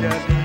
Yeah.